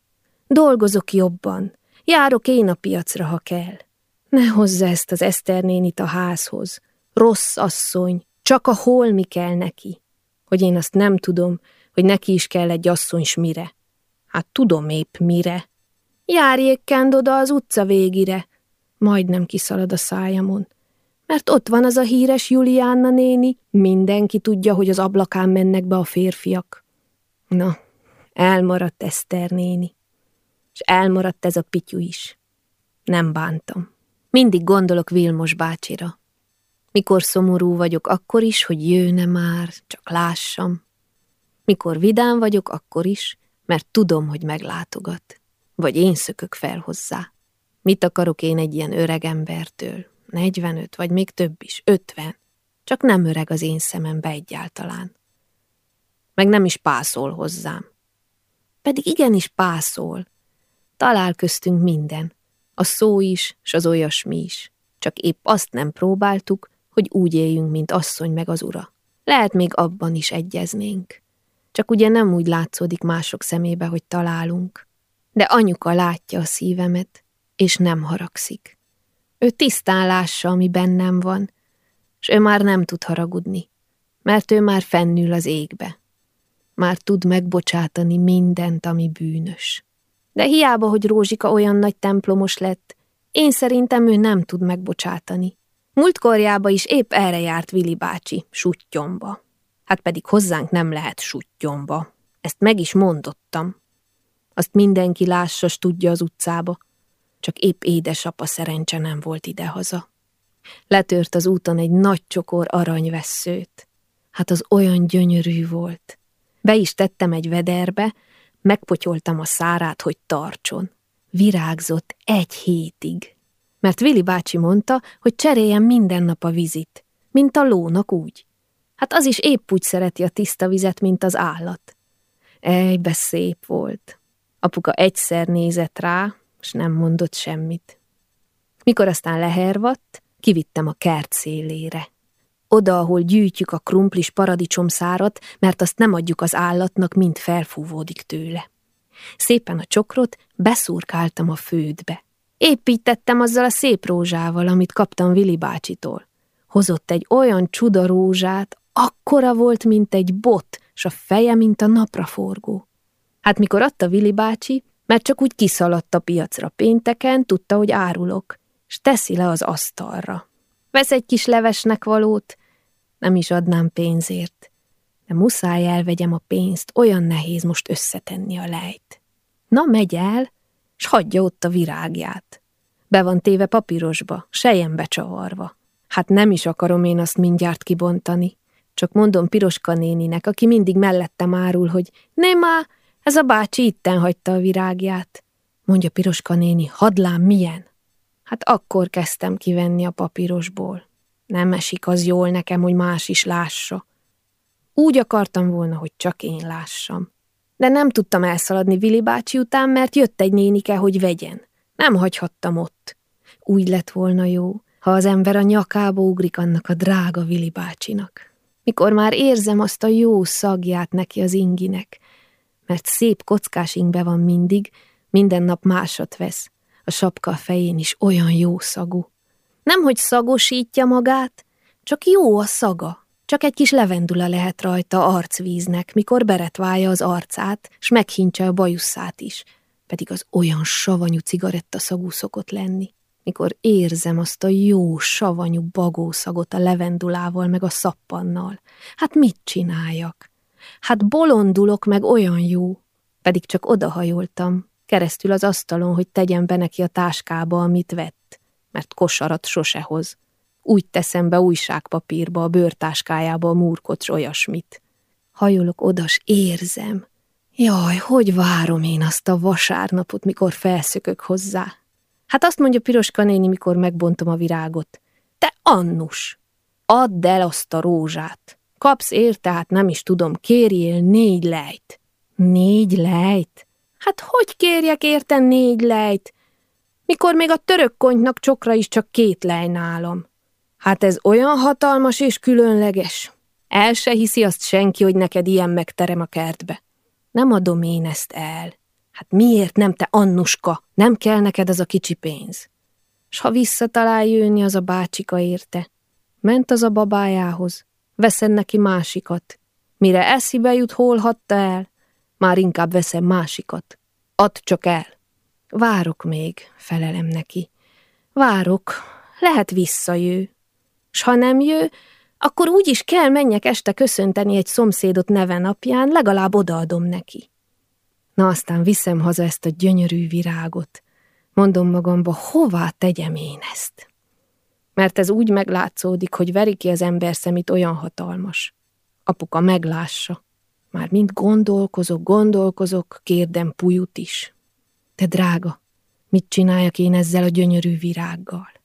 Dolgozok jobban. Járok én a piacra, ha kell. Ne hozza ezt az Eszter nénit a házhoz. Rossz asszony, csak a holmi kell neki. Hogy én azt nem tudom, hogy neki is kell egy asszony s mire. Hát tudom épp mire. Járjék kend oda az utca végire. Majdnem kiszalad a szájamon. Mert ott van az a híres Juliánna néni, mindenki tudja, hogy az ablakán mennek be a férfiak. Na, elmaradt Eszter néni. És elmaradt ez a pityú is. Nem bántam. Mindig gondolok Vilmos bácsira. Mikor szomorú vagyok, akkor is, hogy jőne már, csak lássam. Mikor vidám vagyok, akkor is, mert tudom, hogy meglátogat. Vagy én szökök fel hozzá. Mit akarok én egy ilyen öreg embertől? 45, vagy még több is, 50. Csak nem öreg az én szemembe egyáltalán. Meg nem is pászol hozzám. Pedig igenis pászol. Talál köztünk minden. A szó is, s az olyasmi is. Csak épp azt nem próbáltuk, hogy úgy éljünk, mint asszony meg az ura. Lehet még abban is egyeznénk. Csak ugye nem úgy látszódik mások szemébe, hogy találunk. De anyuka látja a szívemet, és nem haragszik. Ő tisztán lássa, ami bennem van, és ő már nem tud haragudni, mert ő már fennül az égbe. Már tud megbocsátani mindent, ami bűnös. De hiába, hogy Rózsika olyan nagy templomos lett, én szerintem ő nem tud megbocsátani. Múltkorjába is épp erre járt Vili bácsi, suttyomba. Hát pedig hozzánk nem lehet suttyomba. Ezt meg is mondottam. Azt mindenki lássa, tudja az utcába. Csak épp édesapa szerencse nem volt idehaza. Letört az úton egy nagy csokor aranyvesszőt. Hát az olyan gyönyörű volt. Be is tettem egy vederbe, megpotyoltam a szárát, hogy tartson. Virágzott egy hétig mert Vili bácsi mondta, hogy cseréljen minden nap a vizit, mint a lónak úgy. Hát az is épp úgy szereti a tiszta vizet, mint az állat. Ejbe szép volt. Apuka egyszer nézett rá, és nem mondott semmit. Mikor aztán lehervadt, kivittem a kert szélére. Oda, ahol gyűjtjük a krumplis paradicsomszárat, mert azt nem adjuk az állatnak, mint felfúvódik tőle. Szépen a csokrot beszurkáltam a fődbe. Építettem azzal a szép rózsával, amit kaptam Vili bácsitól. Hozott egy olyan csuda rózsát, akkora volt, mint egy bot, s a feje, mint a napraforgó. Hát mikor adta Vili bácsi, mert csak úgy kiszaladt a piacra pénteken, tudta, hogy árulok, s teszi le az asztalra. Vesz egy kis levesnek valót, nem is adnám pénzért, de muszáj elvegyem a pénzt, olyan nehéz most összetenni a lejt. Na, megy el, s hagyja ott a virágját. Be van téve papírosba, sejembe csavarva. Hát nem is akarom én azt mindjárt kibontani. Csak mondom Piroska néninek, aki mindig mellettem árul, hogy nem már, ez a bácsi itten hagyta a virágját. Mondja Piroska néni, hadlám milyen? Hát akkor kezdtem kivenni a papírosból. Nem esik az jól nekem, hogy más is lássa. Úgy akartam volna, hogy csak én lássam. De nem tudtam elszaladni Vili bácsi után, mert jött egy nénike, hogy vegyen. Nem hagyhattam ott. Úgy lett volna jó, ha az ember a nyakába ugrik annak a drága Vili bácsinak. Mikor már érzem azt a jó szagját neki az inginek, mert szép kockás ingbe van mindig, minden nap másat vesz, a sapka a fején is olyan jó szagú. Nem, hogy szagosítja magát, csak jó a szaga. Csak egy kis levendula lehet rajta arcvíznek, mikor beretválja az arcát, s meghintse a bajuszát is, pedig az olyan savanyú cigaretta szagú szokott lenni. Mikor érzem azt a jó, savanyú bagószagot a levendulával meg a szappannal, hát mit csináljak? Hát bolondulok meg olyan jó, pedig csak odahajoltam, keresztül az asztalon, hogy tegyem be neki a táskába, amit vett, mert kosarat sose hoz. Úgy teszem be újságpapírba, a bőrtáskájába a múrkot olyasmit. Hajolok odas, érzem. Jaj, hogy várom én azt a vasárnapot, mikor felszökök hozzá. Hát azt mondja Piroska néni, mikor megbontom a virágot. Te Annus, add el azt a rózsát. Kapsz érte, hát nem is tudom, kérjél négy lejt. Négy lejt? Hát hogy kérjek érte négy lejt? Mikor még a török konynak csokra is csak két lej nálam. Hát ez olyan hatalmas és különleges. El se hiszi azt senki, hogy neked ilyen megterem a kertbe. Nem adom én ezt el. Hát miért nem te, Annuska? Nem kell neked az a kicsi pénz. S ha visszatalál jönni az a bácsika érte, ment az a babájához, veszem neki másikat. Mire eszibe jut, hol hatta el, már inkább veszem másikat. Add csak el. Várok még, felelem neki. Várok, lehet visszajő. S ha nem jő, akkor úgy is kell menjek este köszönteni egy szomszédot neve napján, legalább odaadom neki. Na aztán viszem haza ezt a gyönyörű virágot. Mondom magamba, hová tegyem én ezt? Mert ez úgy meglátszódik, hogy veri ki az ember szemét olyan hatalmas. Apuka meglássa. Már mind gondolkozok, gondolkozok, kérdem Pujut is. Te drága, mit csináljak én ezzel a gyönyörű virággal?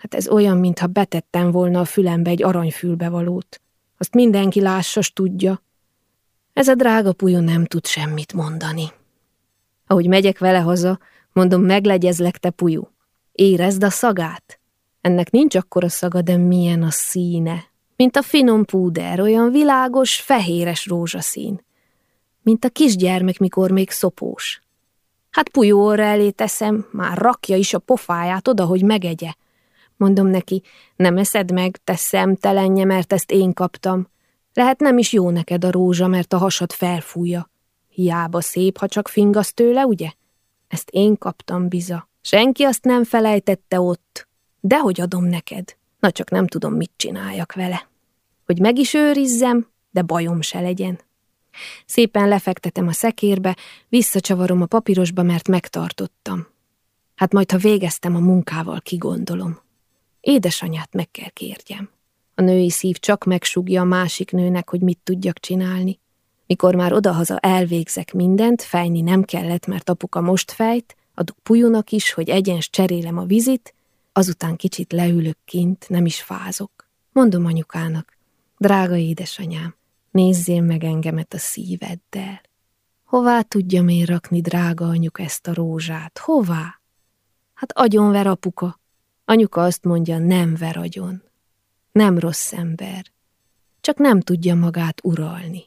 Hát ez olyan, mintha betettem volna a fülembe egy aranyfülbevalót. Azt mindenki lássa, tudja. Ez a drága pulyó nem tud semmit mondani. Ahogy megyek vele haza, mondom, meglegyezlek, te pulyú. Érezd a szagát? Ennek nincs akkora szaga, de milyen a színe. Mint a finom púder, olyan világos, fehéres rózsaszín. Mint a kisgyermek, mikor még szopós. Hát pulyó orra elé teszem, már rakja is a pofáját oda, hogy megegye. Mondom neki, nem eszed meg, te szemtelenje, mert ezt én kaptam. Lehet nem is jó neked a rózsa, mert a hasad felfújja. Hiába szép, ha csak fingasz tőle, ugye? Ezt én kaptam, biza. Senki azt nem felejtette ott. Dehogy adom neked. Na csak nem tudom, mit csináljak vele. Hogy meg is őrizzem, de bajom se legyen. Szépen lefektetem a szekérbe, visszacsavarom a papírosba, mert megtartottam. Hát majd, ha végeztem a munkával, kigondolom. Édesanyát meg kell kérjem. A női szív csak megsugja a másik nőnek, hogy mit tudjak csinálni. Mikor már odahaza elvégzek mindent, fejni nem kellett, mert apuka most fejt, adok pujunak is, hogy egyens cserélem a vizit, azután kicsit leülök kint, nem is fázok. Mondom anyukának, drága édesanyám, nézzél meg engemet a szíveddel. Hová tudjam én rakni, drága anyuk, ezt a rózsát? Hová? Hát agyonver apuka, Anyuka azt mondja, nem ver agyon. Nem rossz ember. Csak nem tudja magát uralni.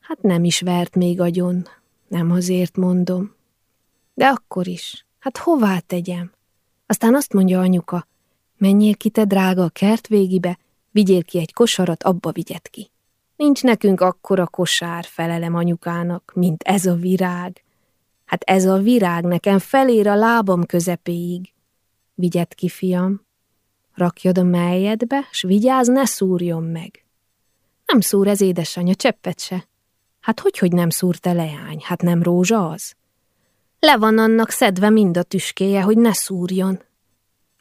Hát nem is vert még agyon, nem azért mondom. De akkor is, hát hová tegyem? Aztán azt mondja anyuka, menjél ki te drága a kert végibe, vigyél ki egy kosarat, abba vigyed ki. Nincs nekünk akkora kosár, felelem anyukának, mint ez a virág. Hát ez a virág nekem felér a lábam közepéig. Vigyed ki, fiam. Rakjad a meljedbe, s vigyázz, ne szúrjon meg. Nem szúr ez édesanyja, cseppet se. Hát hogy, hogy nem szúrta leány? Hát nem rózsa az? Le van annak szedve mind a tüskéje, hogy ne szúrjon.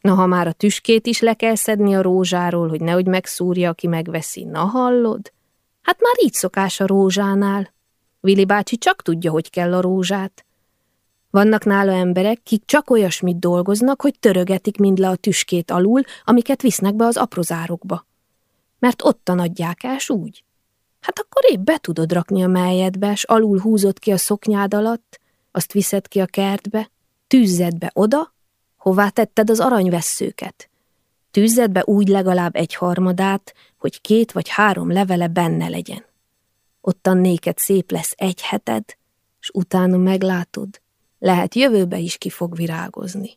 Na, ha már a tüskét is le kell szedni a rózsáról, hogy nehogy megszúrja, aki megveszi, na hallod? Hát már így szokás a rózsánál. Vili bácsi csak tudja, hogy kell a rózsát. Vannak nála emberek, kik csak olyasmit dolgoznak, hogy törögetik mind le a tüskét alul, amiket visznek be az aprozárokba. Mert ottan adják ás úgy. Hát akkor épp be tudod rakni a meljedbe, s alul húzod ki a szoknyád alatt, azt viszed ki a kertbe, tűzzed be oda, hová tetted az aranyvesszőket. Tűzzed be úgy legalább egy harmadát, hogy két vagy három levele benne legyen. Ottan néked szép lesz egy heted, s utána meglátod, lehet jövőbe is ki fog virágozni.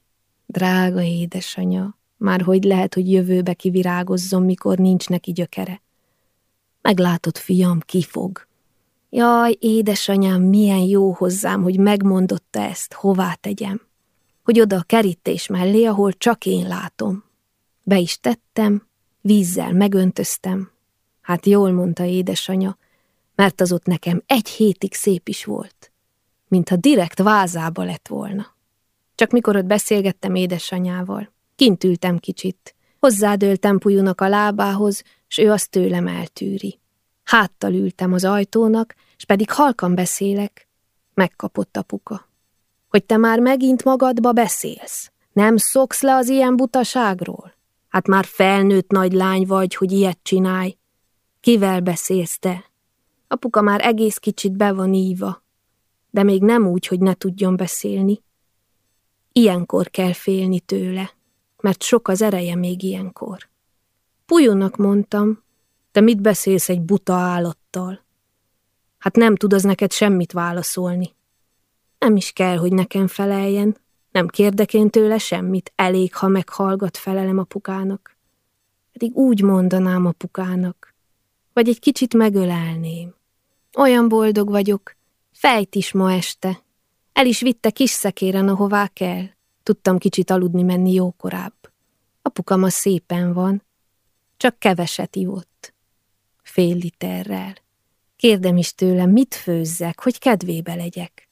Drága édesanya, már hogy lehet, hogy jövőbe kivirágozzon, mikor nincs neki gyökere. Meglátod, fiam, ki fog. Jaj, édesanyám, milyen jó hozzám, hogy megmondotta ezt, hová tegyem. Hogy oda a kerítés mellé, ahol csak én látom. Be is tettem, vízzel megöntöztem. Hát jól mondta édesanya, mert az ott nekem egy hétig szép is volt. Mintha direkt vázába lett volna. Csak mikor ott beszélgettem édesanyával, kint ültem kicsit, hozzádőltem Pujunak a lábához, s ő azt tőlem eltűri. Háttal ültem az ajtónak, és pedig halkan beszélek, megkapott apuka. Hogy te már megint magadba beszélsz, nem szoksz le az ilyen butaságról? Hát már felnőtt nagy lány vagy, hogy ilyet csinálj. Kivel beszélsz te? Apuka már egész kicsit be van íva, de még nem úgy, hogy ne tudjon beszélni. Ilyenkor kell félni tőle, mert sok az ereje még ilyenkor. Pujónak mondtam, te mit beszélsz egy buta állattal? Hát nem tud az neked semmit válaszolni. Nem is kell, hogy nekem feleljen. Nem kérdek én tőle semmit, elég, ha meghallgat felelem apukának. Pedig úgy mondanám apukának, vagy egy kicsit megölelném. Olyan boldog vagyok, fejt is ma este. El is vitte kis szekéren, ahová kell. Tudtam kicsit aludni menni jókorább. Apuka ma szépen van, csak keveset ivott. Fél literrel. Kérdem is tőlem, mit főzzek, hogy kedvébe legyek.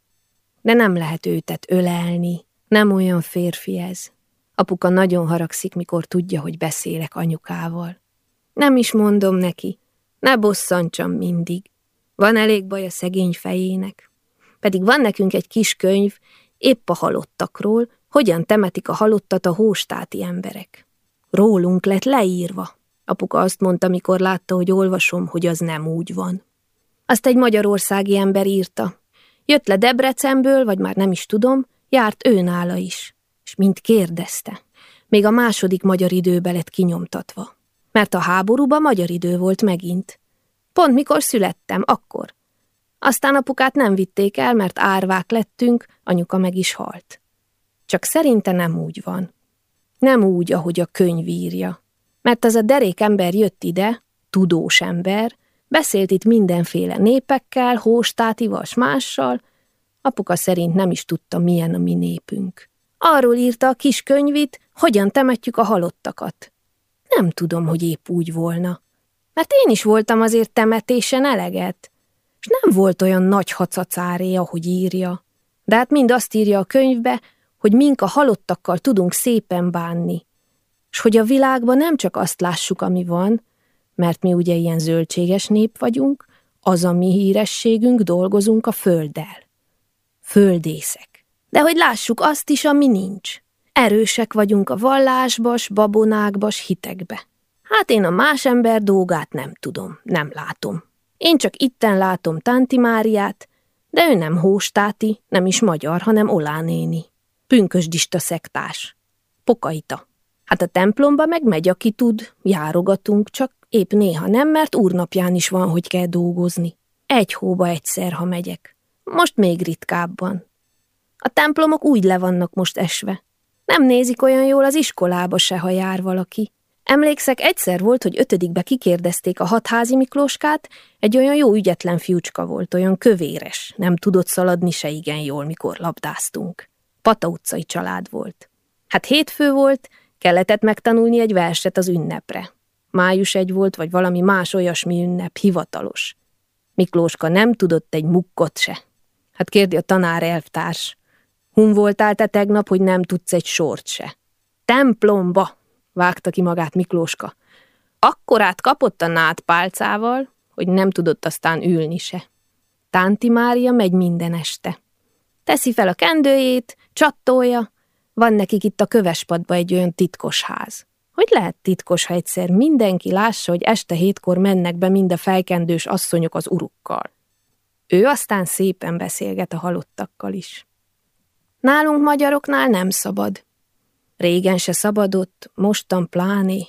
De nem lehet őtet ölelni, nem olyan férfi ez. Apuka nagyon haragszik, mikor tudja, hogy beszélek anyukával. Nem is mondom neki, ne bosszantsam mindig. Van elég baj a szegény fejének. Pedig van nekünk egy kis könyv, épp a halottakról, hogyan temetik a halottat a hóstáti emberek. Rólunk lett leírva. Apuka azt mondta, mikor látta, hogy olvasom, hogy az nem úgy van. Azt egy magyarországi ember írta. Jött le Debrecenből, vagy már nem is tudom, járt ő nála is. És mint kérdezte. Még a második magyar időbe lett kinyomtatva. Mert a háborúban magyar idő volt megint. Pont mikor születtem, akkor. Aztán apukát nem vitték el, mert árvák lettünk, anyuka meg is halt. Csak szerinte nem úgy van. Nem úgy, ahogy a könyv írja. Mert az a derék ember jött ide, tudós ember, beszélt itt mindenféle népekkel, hóstátival s mással, apuka szerint nem is tudta, milyen a mi népünk. Arról írta a kis könyvit, hogyan temetjük a halottakat. Nem tudom, hogy épp úgy volna. Mert én is voltam azért temetésen eleget, és nem volt olyan nagy hacacáré, ahogy írja. De hát mind azt írja a könyvbe, hogy mink a halottakkal tudunk szépen bánni, és hogy a világban nem csak azt lássuk, ami van, mert mi ugye ilyen zöldséges nép vagyunk, az a mi hírességünk, dolgozunk a földdel. Földészek. De hogy lássuk azt is, ami nincs. Erősek vagyunk a vallásbas, babonákbas, hitekbe. Hát én a más ember dolgát nem tudom, nem látom. Én csak itten látom Tanti Máriát, de ő nem hóstáti, nem is magyar, hanem olánéni. Pünkösdista szektás. Pokaita. Hát a templomba meg megy, aki tud, járogatunk, csak épp néha nem, mert úrnapján is van, hogy kell dolgozni. Egy hóba egyszer, ha megyek. Most még ritkábban. A templomok úgy le vannak most esve. Nem nézik olyan jól az iskolába se, ha jár valaki. Emlékszek, egyszer volt, hogy ötödikbe kikérdezték a hatházi Miklóskát, egy olyan jó ügyetlen fiúcska volt, olyan kövéres, nem tudott szaladni se igen jól, mikor labdáztunk. Pata utcai család volt. Hát hétfő volt, kelletett megtanulni egy verset az ünnepre. Május egy volt, vagy valami más olyasmi ünnep, hivatalos. Miklóska nem tudott egy mukkot se. Hát kérdi a tanár elvtárs. Hun voltál te tegnap, hogy nem tudsz egy sort se. Templomba, vágta ki magát Miklóska. Akkorát kapott a nátpálcával, hogy nem tudott aztán ülni se. Tánti Mária megy minden este. Teszi fel a kendőjét, csattolja, van nekik itt a kövespadba egy olyan titkos ház. Hogy lehet titkos, ha egyszer mindenki lássa, hogy este hétkor mennek be mind a fejkendős asszonyok az urukkal? Ő aztán szépen beszélget a halottakkal is. Nálunk magyaroknál nem szabad. Régen se szabadott, mostan pláné.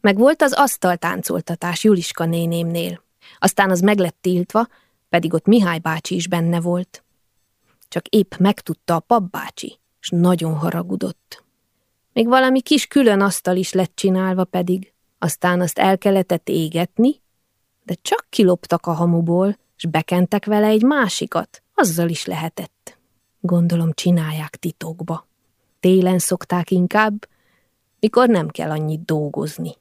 Meg volt az asztaltáncoltatás Juliska nénémnél. Aztán az meg lett tiltva, pedig ott Mihály bácsi is benne volt. Csak épp megtudta a papbácsi, és nagyon haragudott. Még valami kis külön asztal is lett csinálva pedig, aztán azt el kellett égetni, de csak kiloptak a hamuból, és bekentek vele egy másikat, azzal is lehetett. Gondolom csinálják titokba. Télen szokták inkább, mikor nem kell annyit dolgozni.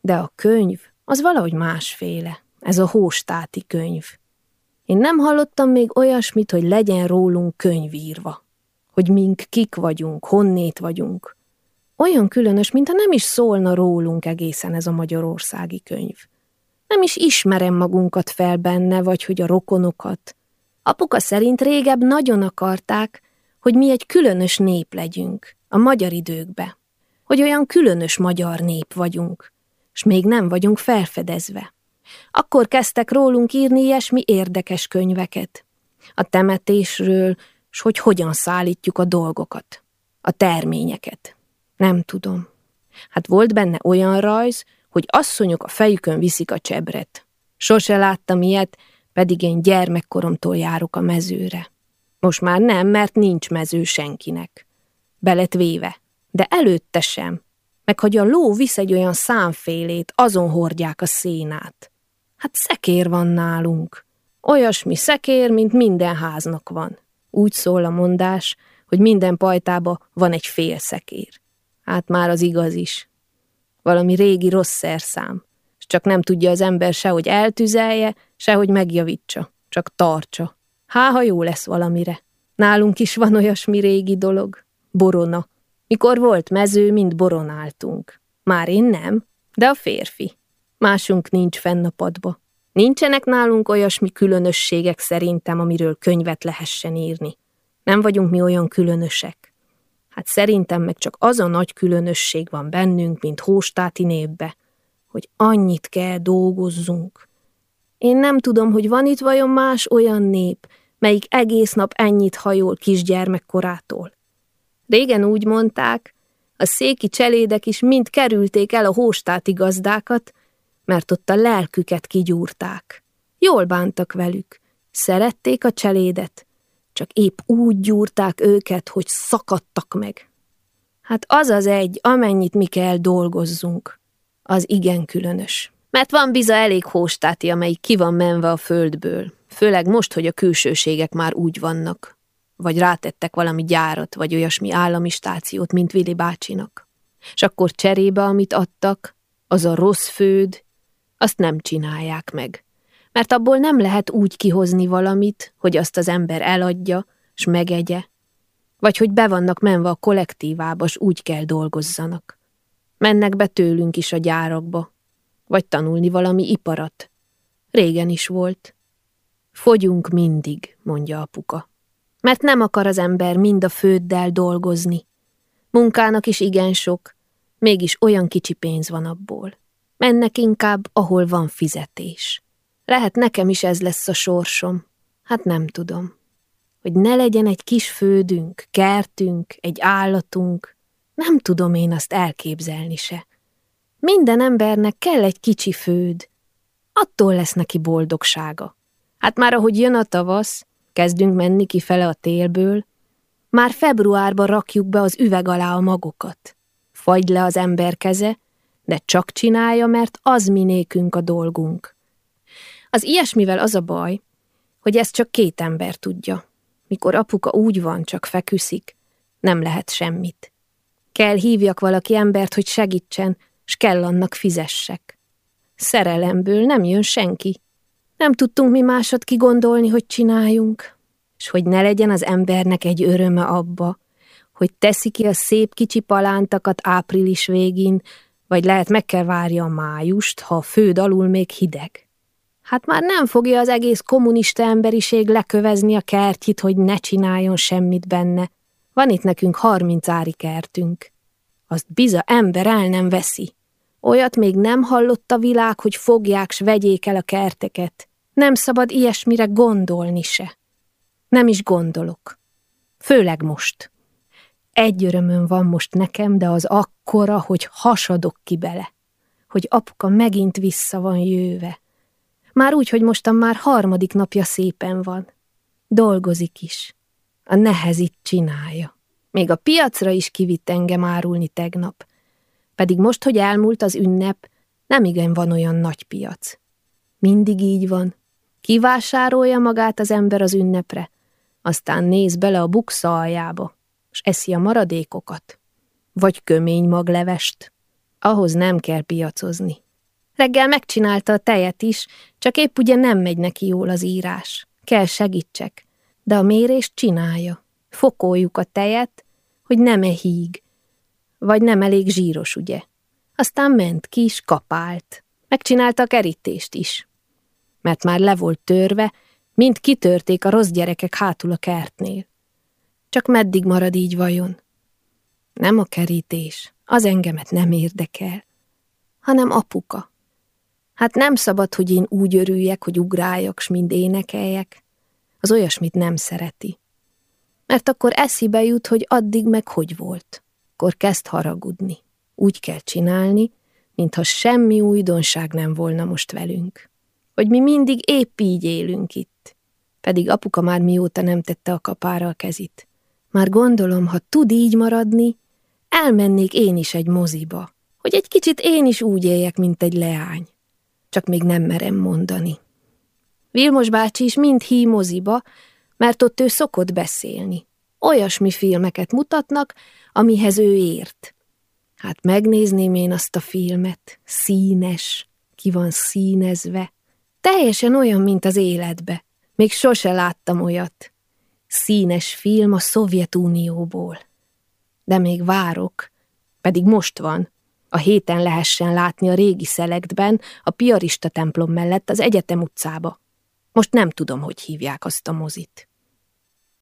De a könyv, az valahogy másféle, ez a hóstáti könyv. Én nem hallottam még olyasmit, hogy legyen rólunk könyvírva, hogy mink kik vagyunk, honnét vagyunk. Olyan különös, mintha nem is szólna rólunk egészen ez a magyarországi könyv. Nem is ismerem magunkat fel benne, vagy hogy a rokonokat. Apuka szerint régebb nagyon akarták, hogy mi egy különös nép legyünk, a magyar időkbe, hogy olyan különös magyar nép vagyunk, és még nem vagyunk felfedezve. Akkor kezdtek rólunk írni ilyesmi érdekes könyveket. A temetésről, s hogy hogyan szállítjuk a dolgokat, a terményeket. Nem tudom. Hát volt benne olyan rajz, hogy asszonyok a fejükön viszik a csebret. Sose láttam ilyet, pedig én gyermekkoromtól járok a mezőre. Most már nem, mert nincs mező senkinek. Belet véve, de előtte sem. Meg hogy a ló visz egy olyan számfélét, azon hordják a szénát. Hát szekér van nálunk. Olyasmi szekér, mint minden háznak van. Úgy szól a mondás, hogy minden pajtába van egy fél szekér. Hát már az igaz is. Valami régi rossz szerszám, és csak nem tudja az ember se, hogy eltüzelje, se, hogy megjavítsa, csak tartsa. Há, ha jó lesz valamire. Nálunk is van olyasmi régi dolog. Borona. Mikor volt mező, mind boronáltunk. Már én nem, de a férfi. Másunk nincs fenn a padba. Nincsenek nálunk olyasmi különösségek szerintem, amiről könyvet lehessen írni. Nem vagyunk mi olyan különösek. Hát szerintem meg csak az a nagy különösség van bennünk, mint hóstáti népbe, hogy annyit kell dolgozzunk. Én nem tudom, hogy van itt vajon más olyan nép, melyik egész nap ennyit hajol kisgyermekkorától. Régen úgy mondták, a széki cselédek is mind kerülték el a hóstáti gazdákat, mert ott a lelküket kigyúrták. Jól bántak velük, szerették a cselédet, csak épp úgy gyúrták őket, hogy szakadtak meg. Hát az az egy, amennyit mi kell dolgozzunk, az igen különös. Mert van biza elég hóstáti, amelyik ki van menve a földből, főleg most, hogy a külsőségek már úgy vannak, vagy rátettek valami gyárat, vagy olyasmi állami stációt, mint Vili bácsinak. És akkor cserébe, amit adtak, az a rossz főd, azt nem csinálják meg. Mert abból nem lehet úgy kihozni valamit, hogy azt az ember eladja, s megegye, vagy hogy be vannak menve a kollektívába, s úgy kell dolgozzanak. Mennek be tőlünk is a gyárakba, vagy tanulni valami iparat. Régen is volt. Fogyunk mindig, mondja apuka. Mert nem akar az ember mind a főddel dolgozni. Munkának is igen sok, mégis olyan kicsi pénz van abból. Mennek inkább, ahol van fizetés. Lehet nekem is ez lesz a sorsom. Hát nem tudom. Hogy ne legyen egy kis földünk, kertünk, egy állatunk. Nem tudom én azt elképzelni se. Minden embernek kell egy kicsi főd. Attól lesz neki boldogsága. Hát már ahogy jön a tavasz, kezdünk menni kifele a télből, már februárban rakjuk be az üveg alá a magokat. Fagy le az ember keze, de csak csinálja, mert az minékünk a dolgunk. Az ilyesmivel az a baj, hogy ezt csak két ember tudja. Mikor apuka úgy van, csak feküszik, nem lehet semmit. Kell hívjak valaki embert, hogy segítsen, s kell annak fizessek. Szerelemből nem jön senki. Nem tudtunk mi másat kigondolni, hogy csináljunk, és hogy ne legyen az embernek egy öröme abba, hogy teszi ki a szép kicsi palántakat április végén, vagy lehet meg kell várja a májust, ha a föld alul még hideg. Hát már nem fogja az egész kommunista emberiség lekövezni a kertjit, hogy ne csináljon semmit benne. Van itt nekünk harminc ári kertünk. Azt biza ember el nem veszi. Olyat még nem hallott a világ, hogy fogják s vegyék el a kerteket. Nem szabad ilyesmire gondolni se. Nem is gondolok. Főleg most. Egy örömön van most nekem, de az akkora, hogy hasadok ki bele. Hogy apuka megint vissza van jöve. Már úgy, hogy mostan már harmadik napja szépen van. Dolgozik is. A nehezit csinálja. Még a piacra is kivitt engem árulni tegnap. Pedig most, hogy elmúlt az ünnep, nem igen van olyan nagy piac. Mindig így van. Kivásárolja magát az ember az ünnepre, aztán néz bele a buksa aljába, és eszi a maradékokat. Vagy kömény maglevest. Ahhoz nem kell piacozni. Reggel megcsinálta a tejet is, csak épp ugye nem megy neki jól az írás. Kell segítsek, de a mérést csinálja. Fokoljuk a tejet, hogy nem-e híg, vagy nem elég zsíros, ugye. Aztán ment ki, és kapált. Megcsinálta a kerítést is. Mert már le volt törve, mind kitörték a rossz gyerekek hátul a kertnél. Csak meddig marad így vajon? Nem a kerítés, az engemet nem érdekel, hanem apuka. Hát nem szabad, hogy én úgy örüljek, hogy ugráljak, s mind énekeljek. Az olyasmit nem szereti. Mert akkor eszibe jut, hogy addig meg hogy volt. Akkor kezd haragudni. Úgy kell csinálni, mintha semmi újdonság nem volna most velünk. Hogy mi mindig épp így élünk itt. Pedig apuka már mióta nem tette a kapára a kezit. Már gondolom, ha tud így maradni, elmennék én is egy moziba, hogy egy kicsit én is úgy éljek, mint egy leány. Csak még nem merem mondani. Vilmos bácsi is mind hí moziba, mert ott ő szokott beszélni. Olyasmi filmeket mutatnak, amihez ő ért. Hát megnézném én azt a filmet, színes, ki van színezve, teljesen olyan, mint az életbe. Még sose láttam olyat. Színes film a Szovjetunióból. De még várok, pedig most van. A héten lehessen látni a régi szelektben, a piarista templom mellett az egyetem utcába. Most nem tudom, hogy hívják azt a mozit.